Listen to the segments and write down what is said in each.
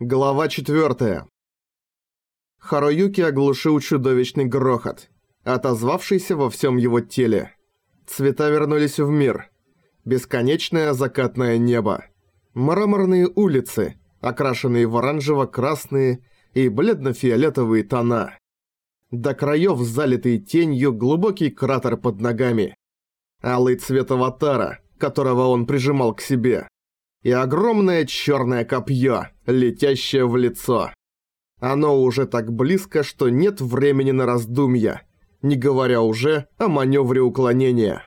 Глава 4. Харуюки оглушил чудовищный грохот, отозвавшийся во всем его теле. Цвета вернулись в мир. Бесконечное закатное небо. Мраморные улицы, окрашенные в оранжево-красные и бледно-фиолетовые тона. До краев залитый тенью глубокий кратер под ногами. Алый цвет аватара, которого он прижимал к себе и огромное черное копье, летящее в лицо. Оно уже так близко, что нет времени на раздумья, не говоря уже о маневре уклонения.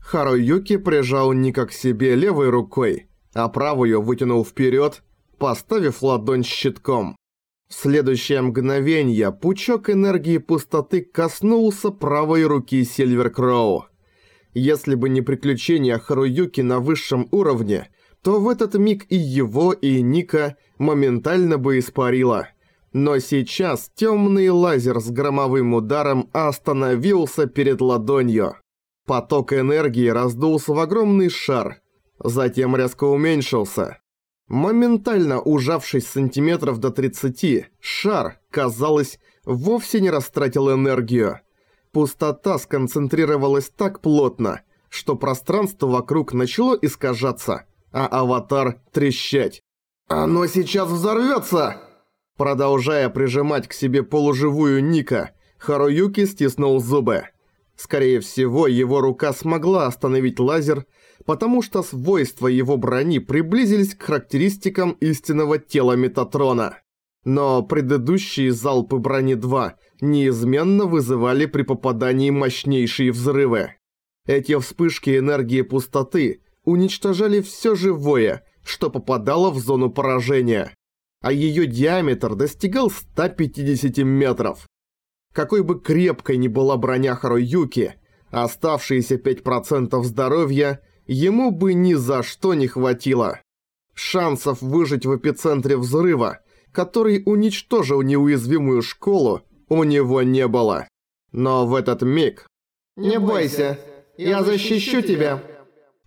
Харуюки прижал Ника к себе левой рукой, а правую вытянул вперед, поставив ладонь щитком. В следующее мгновение пучок энергии пустоты коснулся правой руки Сильвер Кроу. Если бы не приключения Харуюки на высшем уровне – то в этот миг и его, и Ника моментально бы испарило. Но сейчас темный лазер с громовым ударом остановился перед ладонью. Поток энергии раздулся в огромный шар, затем резко уменьшился. Моментально ужавшись сантиметров до 30, шар, казалось, вовсе не растратил энергию. Пустота сконцентрировалась так плотно, что пространство вокруг начало искажаться – а аватар трещать. «Оно сейчас взорвётся!» Продолжая прижимать к себе полуживую Ника, Харуюки стиснул зубы. Скорее всего, его рука смогла остановить лазер, потому что свойства его брони приблизились к характеристикам истинного тела Метатрона. Но предыдущие залпы брони 2 неизменно вызывали при попадании мощнейшие взрывы. Эти вспышки энергии пустоты уничтожали все живое, что попадало в зону поражения, а ее диаметр достигал 150 метров. Какой бы крепкой ни была броня Харуюки, оставшиеся 5% здоровья ему бы ни за что не хватило. Шансов выжить в эпицентре взрыва, который уничтожил неуязвимую школу, у него не было. Но в этот миг... «Не бойся, я защищу тебя!»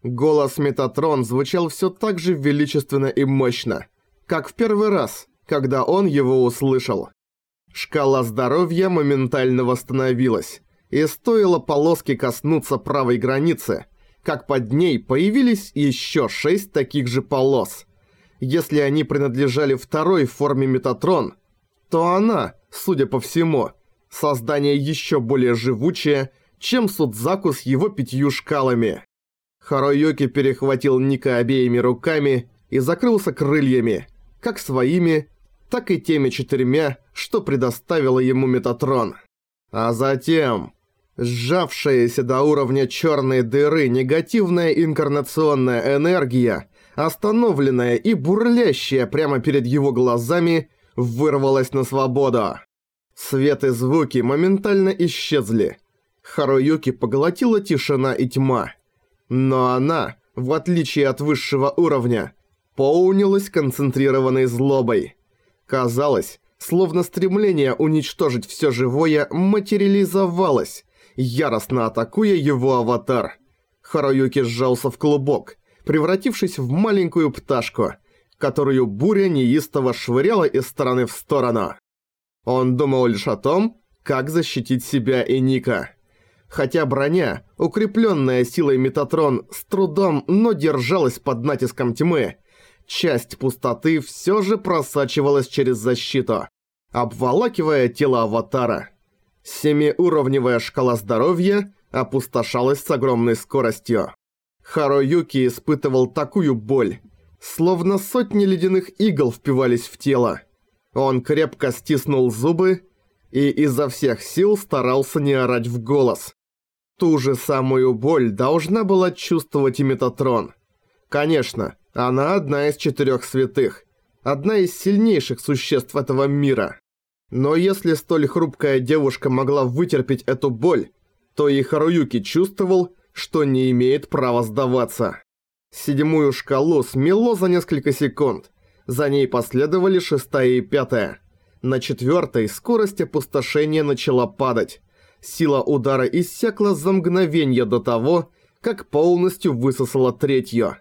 Голос Метатрон звучал все так же величественно и мощно, как в первый раз, когда он его услышал. Шкала здоровья моментально восстановилась, и стоило полоске коснуться правой границы, как под ней появились еще шесть таких же полос. Если они принадлежали второй форме Метатрон, то она, судя по всему, создание еще более живучее, чем Судзаку с его пятью шкалами. Харуюки перехватил Ника обеими руками и закрылся крыльями, как своими, так и теми четырьмя, что предоставила ему Метатрон. А затем... Сжавшаяся до уровня черной дыры негативная инкарнационная энергия, остановленная и бурлящая прямо перед его глазами, вырвалась на свободу. Свет и звуки моментально исчезли. Харуюки поглотила тишина и тьма. Но она, в отличие от высшего уровня, полнилась концентрированной злобой. Казалось, словно стремление уничтожить все живое материализовалось, яростно атакуя его аватар. Харуюки сжался в клубок, превратившись в маленькую пташку, которую буря неистово швыряла из стороны в сторону. Он думал лишь о том, как защитить себя и Ника. Хотя броня, укрепленная силой Метатрон, с трудом, но держалась под натиском тьмы, часть пустоты все же просачивалась через защиту, обволакивая тело аватара. Семиуровневая шкала здоровья опустошалась с огромной скоростью. Харуюки испытывал такую боль, словно сотни ледяных игл впивались в тело. Он крепко стиснул зубы и изо всех сил старался не орать в голос. Ту же самую боль должна была чувствовать и Метатрон. Конечно, она одна из четырех святых, одна из сильнейших существ этого мира. Но если столь хрупкая девушка могла вытерпеть эту боль, то и Харуюки чувствовал, что не имеет права сдаваться. Седьмую шкалу смело за несколько секунд. За ней последовали шестая и пятая. На четвертой скорость опустошения начала падать. Сила удара иссякла за мгновение до того, как полностью высосала третью.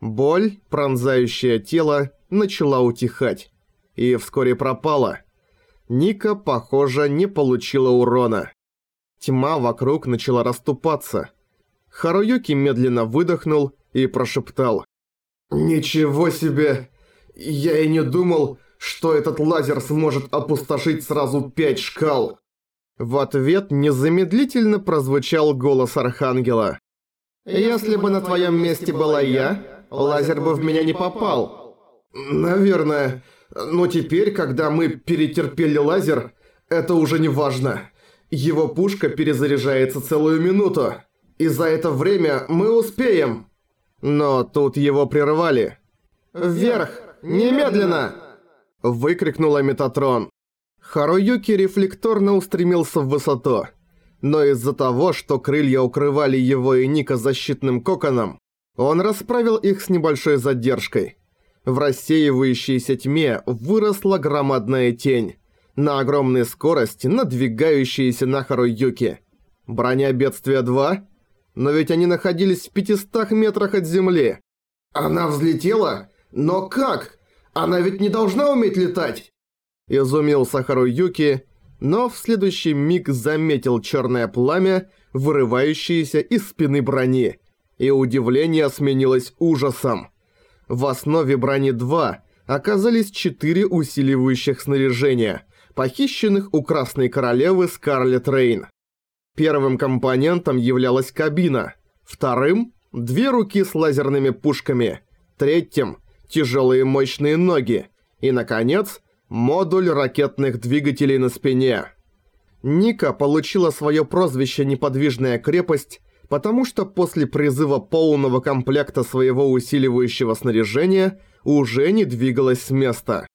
Боль, пронзающая тело, начала утихать. и вскоре пропала. Ника, похоже, не получила урона. Тьма вокруг начала расступаться. Харуюки медленно выдохнул и прошептал. «Ничего себе! Я и не думал, что этот лазер сможет опустошить сразу пять шкал!» В ответ незамедлительно прозвучал голос Архангела. «Если бы на твоем месте была я, лазер бы в меня не попал». «Наверное. Но теперь, когда мы перетерпели лазер, это уже не важно. Его пушка перезаряжается целую минуту. И за это время мы успеем». Но тут его прервали. «Вверх! Немедленно!» Выкрикнула Метатрон. Харуюки рефлекторно устремился в высоту. Но из-за того, что крылья укрывали его и Ника защитным коконом, он расправил их с небольшой задержкой. В рассеивающейся тьме выросла громадная тень, на огромной скорости надвигающаяся на Харуюки. Броня бедствия 2? Но ведь они находились в 500 метрах от земли. Она взлетела? Но как? Она ведь не должна уметь летать? Изумился Харуюки, но в следующий миг заметил черное пламя, вырывающееся из спины брони, и удивление сменилось ужасом. В основе брони 2 оказались четыре усиливающих снаряжения, похищенных у Красной Королевы Скарлет Рейн. Первым компонентом являлась кабина, вторым – две руки с лазерными пушками, третьим – тяжелые мощные ноги и, наконец, модуль ракетных двигателей на спине. Ника получила свое прозвище «Неподвижная крепость», потому что после призыва полного комплекта своего усиливающего снаряжения уже не двигалась с места.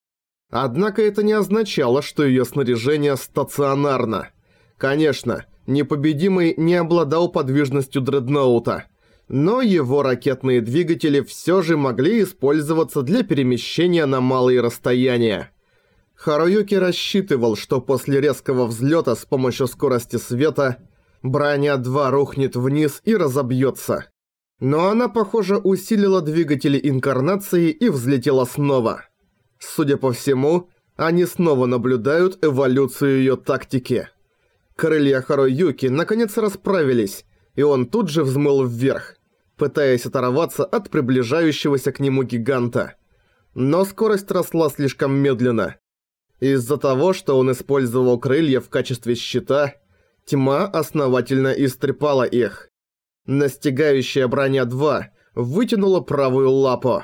Однако это не означало, что ее снаряжение стационарно. Конечно, непобедимый не обладал подвижностью дредноута, но его ракетные двигатели все же могли использоваться для перемещения на малые расстояния. Харуюки рассчитывал, что после резкого взлета с помощью скорости света броня 2 рухнет вниз и разобьется. Но она, похоже, усилила двигатели инкарнации и взлетела снова. Судя по всему, они снова наблюдают эволюцию ее тактики. Крылья Харуюки наконец расправились, и он тут же взмыл вверх, пытаясь оторваться от приближающегося к нему гиганта. Но скорость росла слишком медленно. Из-за того, что он использовал крылья в качестве щита, тьма основательно истрепала их. Настигающая броня 2 вытянула правую лапу.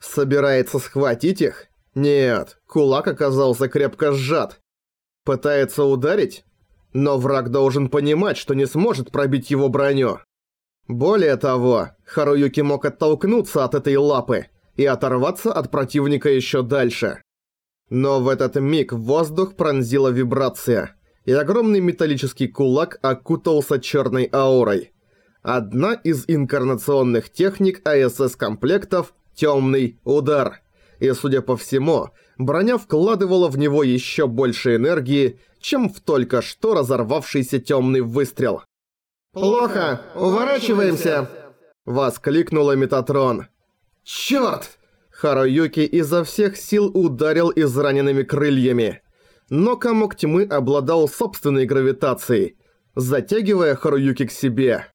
Собирается схватить их? Нет, кулак оказался крепко сжат. Пытается ударить? Но враг должен понимать, что не сможет пробить его броню. Более того, Харуюки мог оттолкнуться от этой лапы и оторваться от противника еще дальше. Но в этот миг воздух пронзила вибрация, и огромный металлический кулак окутался черной аурой. Одна из инкарнационных техник АСС-комплектов – темный удар. И, судя по всему, броня вкладывала в него еще больше энергии, чем в только что разорвавшийся темный выстрел. «Плохо! Уворачиваемся!» – воскликнула Метатрон. «Чёрт!» Харуюки изо всех сил ударил израненными крыльями. Но комок тьмы обладал собственной гравитацией, затягивая Харуюки к себе.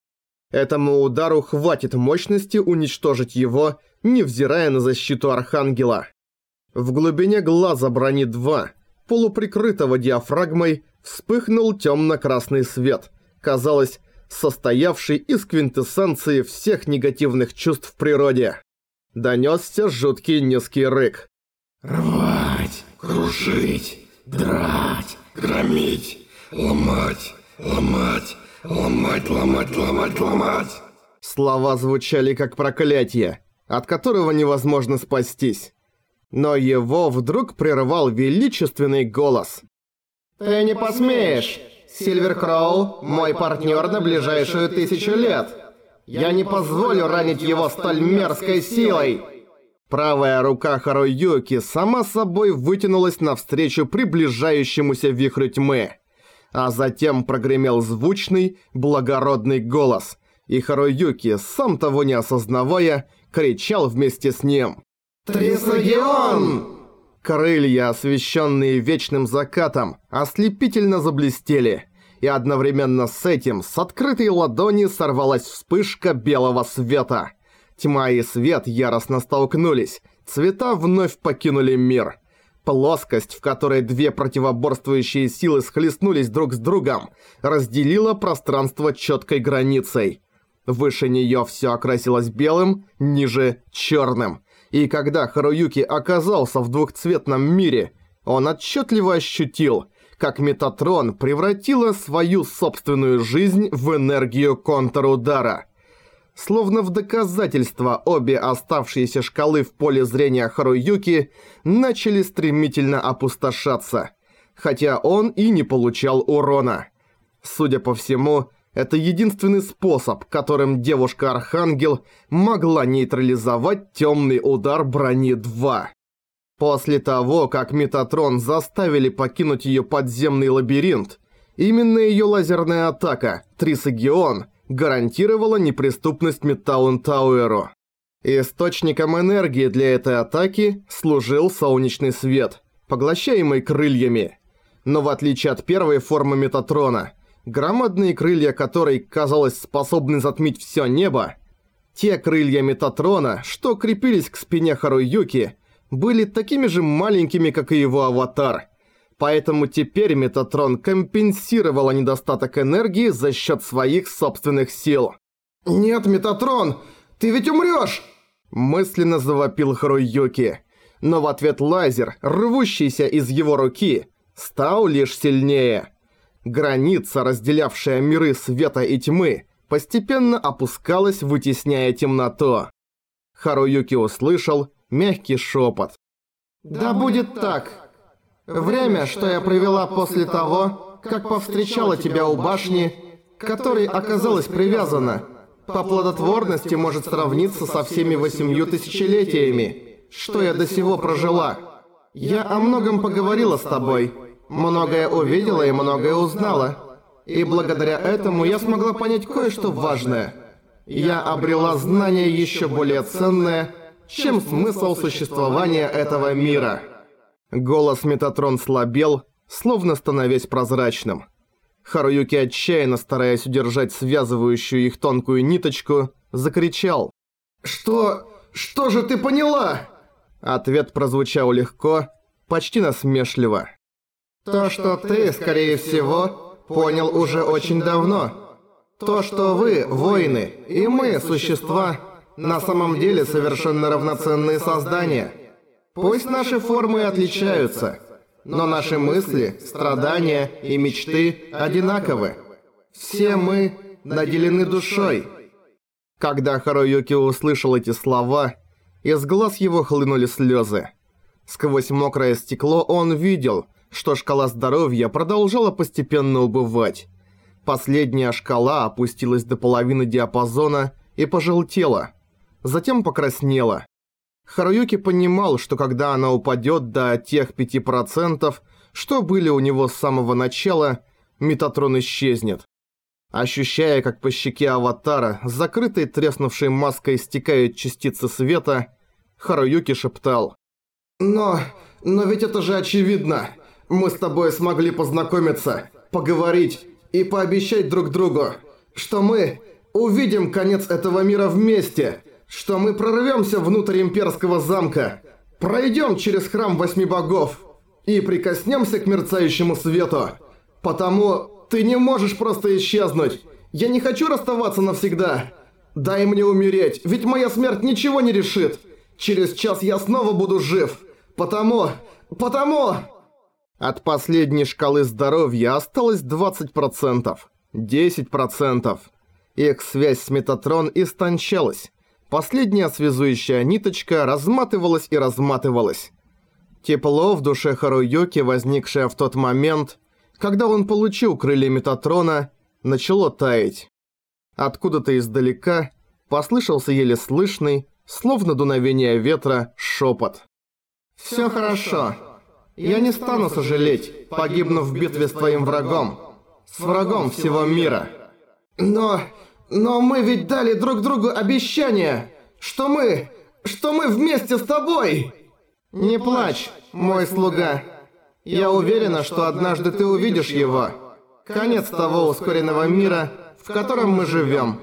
Этому удару хватит мощности уничтожить его, невзирая на защиту Архангела. В глубине глаза брони 2, полуприкрытого диафрагмой, вспыхнул темно-красный свет, казалось, состоявший из квинтэссенции всех негативных чувств в природе донесся жуткий низкий рык. «Рвать, крушить, драть, громить, ломать, ломать, ломать, ломать, ломать, ломать!» Слова звучали как проклятие, от которого невозможно спастись. Но его вдруг прервал величественный голос. «Ты не посмеешь! Сильвер Кроу – мой партнер на ближайшую тысячу лет!» Я не позволю ранить его столь мерзкой силой!» Правая рука Харуюки сама собой вытянулась навстречу приближающемуся вихрю тьмы. А затем прогремел звучный, благородный голос, и Харуюки, сам того не осознавая, кричал вместе с ним. «Трисагион!» Крылья, освещенные вечным закатом, ослепительно заблестели, и одновременно с этим с открытой ладони сорвалась вспышка белого света. Тьма и свет яростно столкнулись, цвета вновь покинули мир. Плоскость, в которой две противоборствующие силы схлестнулись друг с другом, разделила пространство четкой границей. Выше нее все окрасилось белым, ниже – черным. И когда Харуюки оказался в двухцветном мире, он отчетливо ощутил, как Метатрон превратила свою собственную жизнь в энергию контрудара. Словно в доказательство обе оставшиеся шкалы в поле зрения Харуюки начали стремительно опустошаться, хотя он и не получал урона. Судя по всему, это единственный способ, которым девушка-архангел могла нейтрализовать темный удар брони 2. После того, как Метатрон заставили покинуть ее подземный лабиринт, именно ее лазерная атака, Трисагион, гарантировала неприступность Метаун Тауэру. Источником энергии для этой атаки служил солнечный свет, поглощаемый крыльями. Но в отличие от первой формы Метатрона, громадные крылья которой, казалось, способны затмить все небо, те крылья Метатрона, что крепились к спине Харуюки, были такими же маленькими, как и его аватар. Поэтому теперь Метатрон компенсировала недостаток энергии за счет своих собственных сил. «Нет, Метатрон, ты ведь умрёшь!» Мысленно завопил Харуюки. Но в ответ лазер, рвущийся из его руки, стал лишь сильнее. Граница, разделявшая миры света и тьмы, постепенно опускалась, вытесняя темноту. Харуюки услышал мягкий шепот. «Да будет так. Время, что я провела после того, как повстречала тебя у башни, которой оказалась привязана, по плодотворности может сравниться со всеми восемью тысячелетиями, что я до сего прожила. Я о многом поговорила с тобой». Многое увидела и многое узнала. И благодаря этому я смогла понять кое-что важное. Я обрела знание еще более ценное, чем смысл существования этого мира. Голос Метатрон слабел, словно становясь прозрачным. Харуюки, отчаянно стараясь удержать связывающую их тонкую ниточку, закричал. «Что... что же ты поняла?» Ответ прозвучал легко, почти насмешливо. То, что ты, скорее всего, понял уже очень давно. То, что вы, воины, и мы, существа, на самом деле совершенно равноценные создания. Пусть наши формы отличаются, но наши мысли, страдания и мечты одинаковы. Все мы наделены душой. Когда Харуюки услышал эти слова, из глаз его хлынули слезы. Сквозь мокрое стекло он видел, что шкала здоровья продолжала постепенно убывать. Последняя шкала опустилась до половины диапазона и пожелтела, затем покраснела. Харуюки понимал, что когда она упадет до тех 5%, что были у него с самого начала, Метатрон исчезнет. Ощущая, как по щеке аватара, закрытой треснувшей маской стекают частицы света, Харуюки шептал. «Но... но ведь это же очевидно! Мы с тобой смогли познакомиться, поговорить и пообещать друг другу, что мы увидим конец этого мира вместе, что мы прорвемся внутрь имперского замка, пройдем через храм восьми богов и прикоснемся к мерцающему свету. Потому ты не можешь просто исчезнуть. Я не хочу расставаться навсегда. Дай мне умереть, ведь моя смерть ничего не решит. Через час я снова буду жив. Потому... потому... От последней шкалы здоровья осталось 20%, 10%. Их связь с Метатрон истончалась. Последняя связующая ниточка разматывалась и разматывалась. Тепло в душе Харуюки, возникшее в тот момент, когда он получил крылья Метатрона, начало таять. Откуда-то издалека послышался еле слышный, словно дуновение ветра, шепот. «Всё хорошо. Я не стану сожалеть, погибнув в битве с твоим врагом. С врагом всего мира. Но... но мы ведь дали друг другу обещание, что мы... что мы вместе с тобой!» Не плачь, мой слуга. Я уверена, что однажды ты увидишь его. Конец того ускоренного мира, в котором мы живем.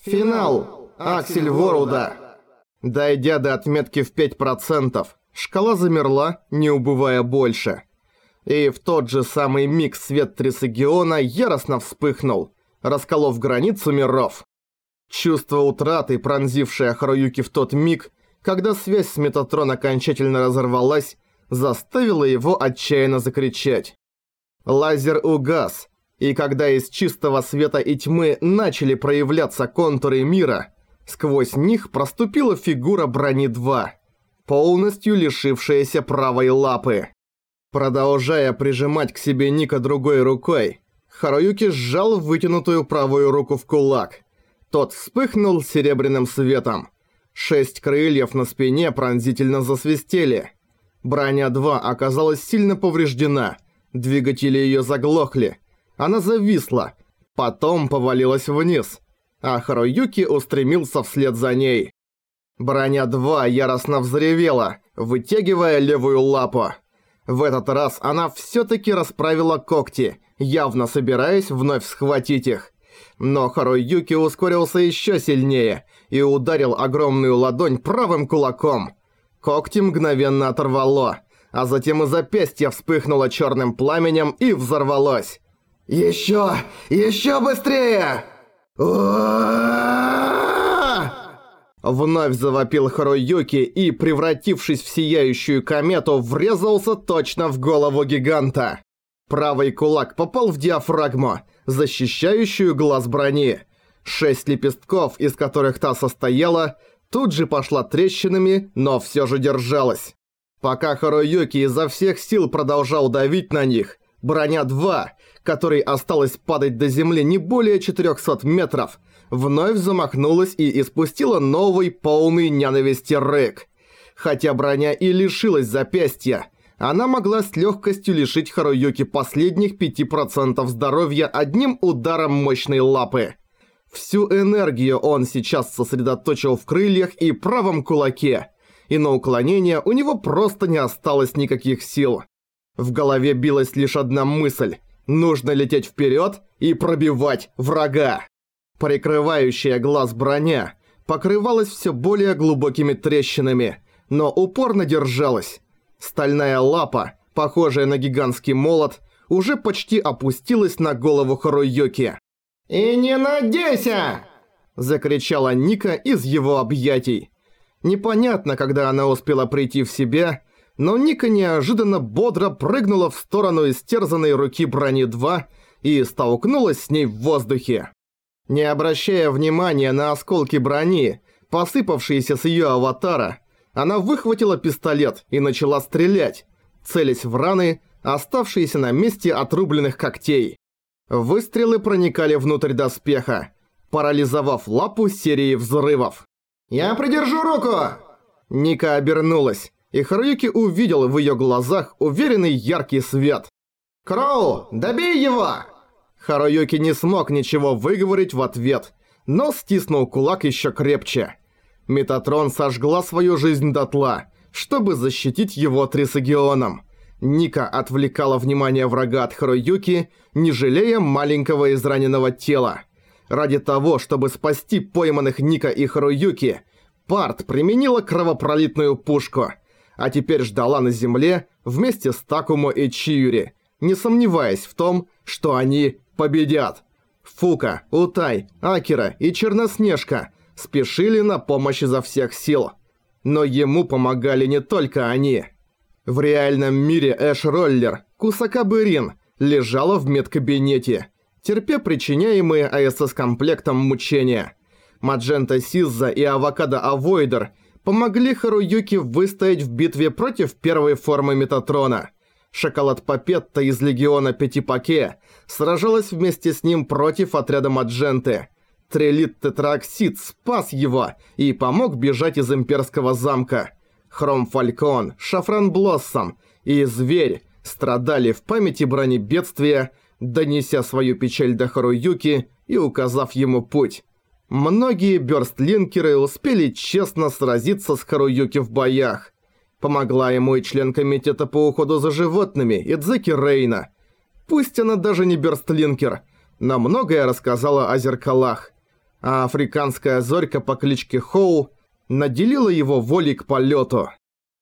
Финал Аксель Ворлда. Дойдя до отметки в 5%, шкала замерла, не убывая больше. И в тот же самый миг свет Трисагиона яростно вспыхнул, расколов границу миров. Чувство утраты, пронзившее Харуюки в тот миг, когда связь с Метатрон окончательно разорвалась, заставило его отчаянно закричать. Лазер угас, и когда из чистого света и тьмы начали проявляться контуры мира, сквозь них проступила фигура Брони-2, полностью лишившаяся правой лапы. Продолжая прижимать к себе Ника другой рукой, Харуюки сжал вытянутую правую руку в кулак. Тот вспыхнул серебряным светом. Шесть крыльев на спине пронзительно засвистели. Броня 2 оказалась сильно повреждена. Двигатели ее заглохли. Она зависла. Потом повалилась вниз. А Харуюки устремился вслед за ней. Броня 2 яростно взревела, вытягивая левую лапу. В этот раз она всё-таки расправила когти, явно собираясь вновь схватить их. Но Харуюки ускорился ещё сильнее и ударил огромную ладонь правым кулаком. Когти мгновенно оторвало, а затем и запястье вспыхнуло чёрным пламенем и взорвалось. «Ещё! Ещё быстрее!» Вновь завопил Харуюки и, превратившись в сияющую комету, врезался точно в голову гиганта. Правый кулак попал в диафрагму, защищающую глаз брони. Шесть лепестков, из которых та состояла, тут же пошла трещинами, но все же держалась. Пока Харуюки изо всех сил продолжал давить на них, броня 2, которой осталось падать до земли не более 400 метров, вновь замахнулась и испустила новый полный ненависти рык. Хотя броня и лишилась запястья, она могла с легкостью лишить Харуюки последних 5% здоровья одним ударом мощной лапы. Всю энергию он сейчас сосредоточил в крыльях и правом кулаке, и на уклонение у него просто не осталось никаких сил. В голове билась лишь одна мысль – нужно лететь вперед и пробивать врага. Прикрывающая глаз броня покрывалась все более глубокими трещинами, но упорно держалась. Стальная лапа, похожая на гигантский молот, уже почти опустилась на голову Харуюки. «И не надейся!» – закричала Ника из его объятий. Непонятно, когда она успела прийти в себя, но Ника неожиданно бодро прыгнула в сторону истерзанной руки Брони-2 и столкнулась с ней в воздухе. Не обращая внимания на осколки брони, посыпавшиеся с её аватара, она выхватила пистолет и начала стрелять, целясь в раны, оставшиеся на месте отрубленных когтей. Выстрелы проникали внутрь доспеха, парализовав лапу серии взрывов. «Я придержу руку!» Ника обернулась, и Харуюки увидел в её глазах уверенный яркий свет. «Кроу, добей его!» Харуюки не смог ничего выговорить в ответ, но стиснул кулак еще крепче. Метатрон сожгла свою жизнь дотла, чтобы защитить его Трисагионом. Ника отвлекала внимание врага от Харуюки, не жалея маленького израненного тела. Ради того, чтобы спасти пойманных Ника и Харуюки, Парт применила кровопролитную пушку, а теперь ждала на земле вместе с Такумо и Чиюри, не сомневаясь в том, что они победят. Фука, Утай, Акера и Черноснежка спешили на помощь изо всех сил. Но ему помогали не только они. В реальном мире Эш-роллер Кусакабы Рин лежала в медкабинете, терпя причиняемые АСС-комплектом мучения. Маджента Сизза и Авокадо Авойдер помогли Харуюки выстоять в битве против первой формы Метатрона – Шоколад Папетта из Легиона Пятипаке сражалась вместе с ним против отряда Мадженты. Трелит Тетраксид спас его и помог бежать из имперского замка. Хром Фалькон, Шафран Блоссом и Зверь страдали в памяти брони бедствия, донеся свою печаль до Харуюки и указав ему путь. Многие бёрстлинкеры успели честно сразиться с Харуюки в боях. Помогла ему и член комитета по уходу за животными Идзеки Рейна. Пусть она даже не Берстлинкер, но многое рассказала о зеркалах. А африканская зорька по кличке Хоу наделила его волей к полету.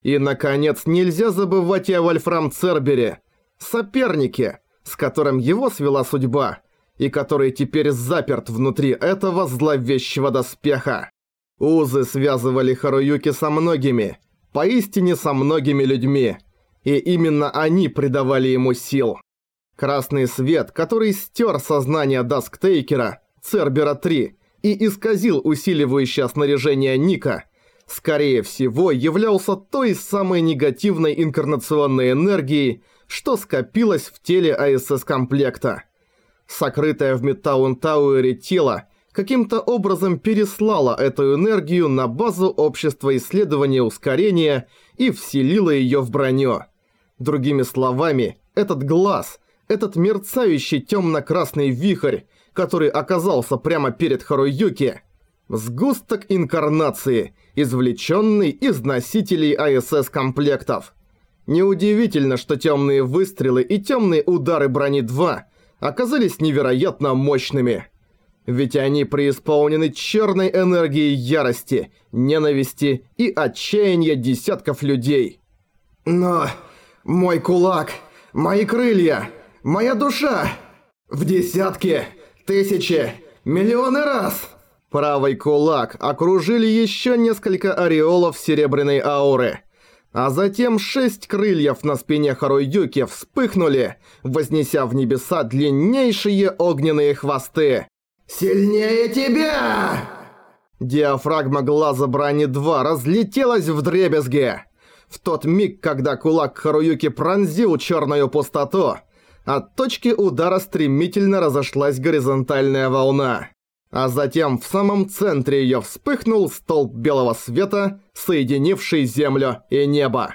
И, наконец, нельзя забывать и о Вольфрам Цербере, сопернике, с которым его свела судьба, и который теперь заперт внутри этого зловещего доспеха. Узы связывали Харуюки со многими, поистине со многими людьми, и именно они придавали ему сил. Красный свет, который стер сознание Дасктейкера, Цербера-3, и исказил усиливающее снаряжение Ника, скорее всего, являлся той самой негативной инкарнационной энергией, что скопилось в теле АСС-комплекта. Сокрытое в Мидтаун-Тауэре тело каким-то образом переслало эту энергию на базу общества исследования ускорения и вселило ее в броню. Другими словами, этот глаз, этот мерцающий темно-красный вихрь, который оказался прямо перед Харуюки, сгусток инкарнации, извлеченный из носителей АСС-комплектов. Неудивительно, что темные выстрелы и темные удары брони 2 оказались невероятно мощными. Ведь они преисполнены черной энергией ярости, ненависти и отчаяния десятков людей. Но мой кулак, мои крылья, моя душа в десятки, тысячи, миллионы раз. Правый кулак окружили еще несколько ореолов серебряной ауры. А затем шесть крыльев на спине Харуюки вспыхнули, вознеся в небеса длиннейшие огненные хвосты. «Сильнее тебя!» Диафрагма глаза брони 2 разлетелась в дребезге. В тот миг, когда кулак Харуюки пронзил черную пустоту, от точки удара стремительно разошлась горизонтальная волна. А затем в самом центре ее вспыхнул столб белого света, соединивший землю и небо.